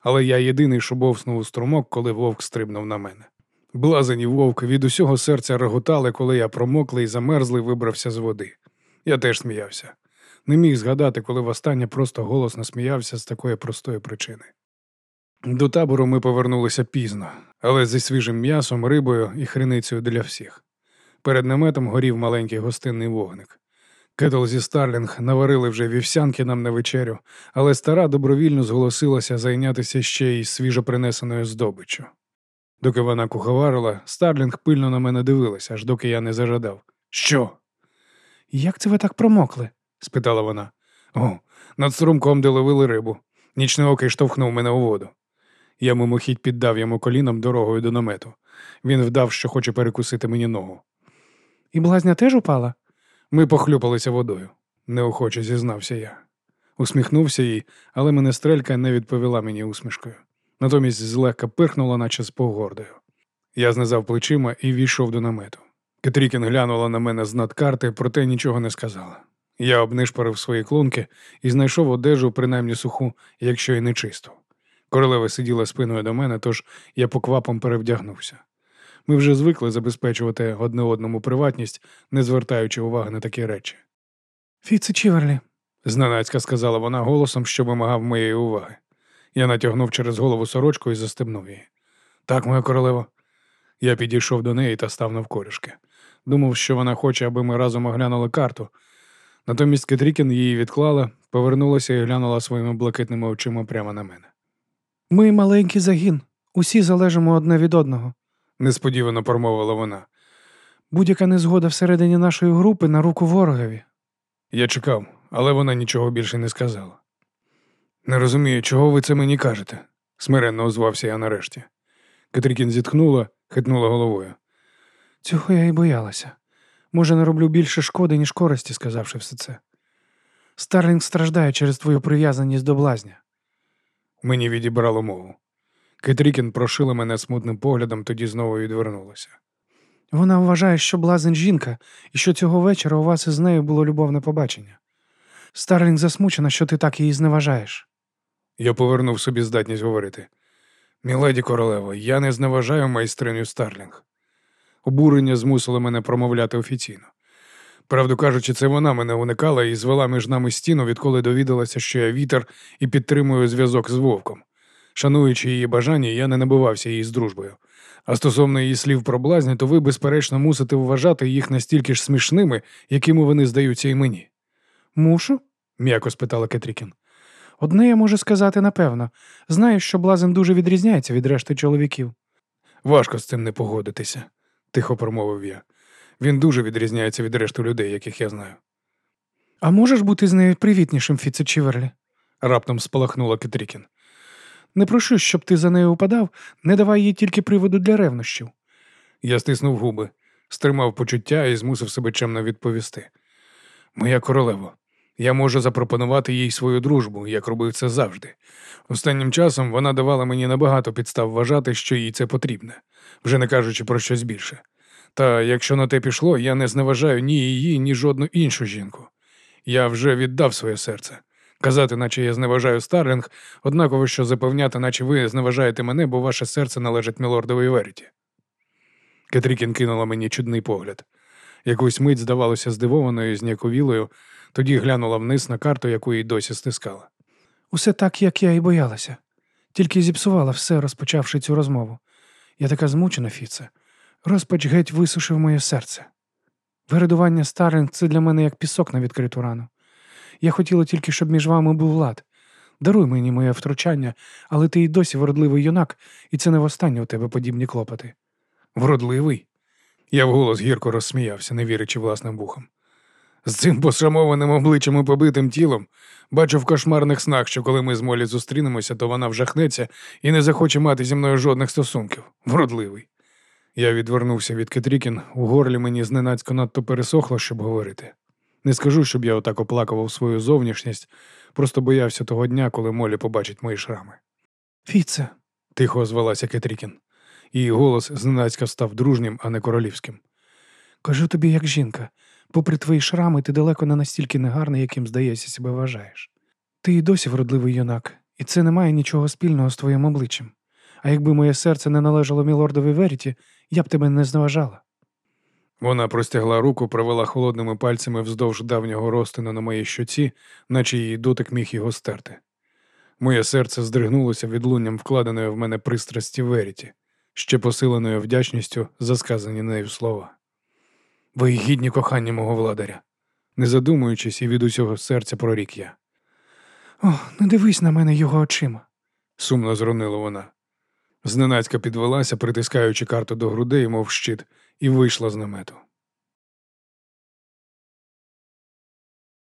але я єдиний шубовснув у струмок, коли вовк стрибнув на мене. Блазень і вовк від усього серця реготали, коли я промоклий і замерзлий вибрався з води. Я теж сміявся. Не міг згадати, коли востаннє просто голосно сміявся з такої простої причини. До табору ми повернулися пізно, але зі свіжим м'ясом, рибою і хриницею для всіх. Перед наметом горів маленький гостинний вогник. Кетл зі Старлінг наварили вже вівсянки нам на вечерю, але стара добровільно зголосилася зайнятися ще й свіжопринесеною здобиччю. Доки вона куховарила, Старлінг пильно на мене дивилася, аж доки я не зажадав. Що? Як це ви так промокли? Спитала вона. О, над струмком, де ловили рибу. Нічний окий штовхнув мене у воду. Я мимохідь піддав йому коліном дорогою до намету. Він вдав, що хоче перекусити мені ногу. І блазня теж упала? Ми похлюпалися водою, неохоче зізнався я. Усміхнувся їй, але менестрелька не відповіла мені усмішкою. Натомість злегка пирхнула, наче з погордою. Я знизав плечима і війшов до намету. Кетрікін глянула на мене з надкарти, проте нічого не сказала. Я обнишпорив свої клунки і знайшов одежу, принаймні суху, якщо й не чисту. Королева сиділа спиною до мене, тож я поквапом перевдягнувся. Ми вже звикли забезпечувати одне одному приватність, не звертаючи уваги на такі речі. Фіце Чіверлі, Зненацька сказала вона голосом, що вимагав моєї уваги. Я натягнув через голову сорочку і застебнув її. Так, моя королева. Я підійшов до неї та став навкорішки. Думав, що вона хоче, аби ми разом оглянули карту. Натомість Кетрікін її відклала, повернулася і глянула своїми блакитними очима прямо на мене. ми маленький загін. Усі залежимо одне від одного. Несподівано промовила вона. Будь-яка незгода всередині нашої групи на руку ворогові. Я чекав, але вона нічого більше не сказала. Не розумію, чого ви це мені кажете, смиренно озвався я нарешті. Кетрікін зітхнула, хитнула головою. Цього я і боялася. Може, не роблю більше шкоди, ніж користі, сказавши все це. Старлінг страждає через твою прив'язаність до блазня. Мені відібрало мову. Кетрікін прошила мене смутним поглядом, тоді знову відвернулася. Вона вважає, що блазень жінка, і що цього вечора у вас із нею було любовне побачення. Старлінг засмучена, що ти так її зневажаєш. Я повернув собі здатність говорити. Міледі королево, я не зневажаю майстриню Старлінг. Обурення змусило мене промовляти офіційно. Правду кажучи, це вона мене уникала і звела між нами стіну, відколи довідалася, що я вітер і підтримую зв'язок з вовком. Шануючи її бажання, я не набивався її з дружбою. А стосовно її слів про блазні, то ви, безперечно, мусите вважати їх настільки ж смішними, якими вони здаються і мені. Мушу? м'яко спитала Кетрікін. Одне я можу сказати напевно. Знаю, що блазень дуже відрізняється від решти чоловіків. Важко з цим не погодитися, тихо промовив я. Він дуже відрізняється від решти людей, яких я знаю. А можеш бути з нею привітнішим, Фіце Чіверлі? Раптом спалахнула Кетрікін. Не прошу, щоб ти за нею упадав, не давай їй тільки приводу для ревнощів. Я стиснув губи, стримав почуття і змусив себе чемно відповісти. Моя королево, я можу запропонувати їй свою дружбу, як робив це завжди. Останнім часом вона давала мені набагато підстав вважати, що їй це потрібне, вже не кажучи про щось більше. Та якщо на те пішло, я не зневажаю ні її, ні жодну іншу жінку. Я вже віддав своє серце. Казати, наче я зневажаю Старлінг, однаково що запевняти, наче ви зневажаєте мене, бо ваше серце належить мілордовій Веріті. Кетрікін кинула мені чудний погляд. Якусь мить здавалося здивованою зняковілою, тоді глянула вниз на карту, яку їй досі стискала. Усе так, як я і боялася. Тільки зіпсувала все, розпочавши цю розмову. Я така змучена, Фіце. Розпач геть висушив моє серце. Вирадування Старлінг це для мене як пісок на відкриту рану. Я хотіла тільки, щоб між вами був лад. Даруй мені моє втручання, але ти й досі вродливий юнак, і це не востаннє у тебе подібні клопоти. Вродливий. Я вголос гірко розсміявся, не вірячи власним вухам. З цим посрамованим обличчям і побитим тілом бачу в кошмарних снах, що коли ми з Молі зустрінемося, то вона вжахнеться і не захоче мати зі мною жодних стосунків. Вродливий. Я відвернувся від Кетрікін, у горлі мені зненацько надто пересохло, щоб говорити. Не скажу, щоб я отак оплакував свою зовнішність, просто боявся того дня, коли Молі побачить мої шрами. Фіце, Тихо озвалася Кетрікін. Її голос зненацька став дружнім, а не королівським. кажу тобі, як жінка, попри твої шрами, ти далеко не настільки негарний, яким, здається, себе вважаєш. Ти і досі вродливий юнак, і це не має нічого спільного з твоїм обличчям. А якби моє серце не належало мілордові Веріті, я б тебе не зневажала. Вона простягла руку, провела холодними пальцями вздовж давнього розтину на моїй щоці, наче її дотик міг його стерти. Моє серце здригнулося відлунням вкладеної в мене пристрасті Веріті, ще посиленою вдячністю за сказані нею слова. Ви гідні кохання мого владаря, не задумуючись і від усього серця прорік я. О, не дивись на мене його очима. Сумно зронила вона. Зненацька підвелася, притискаючи карту до грудей, мов щит, і вийшла з намету.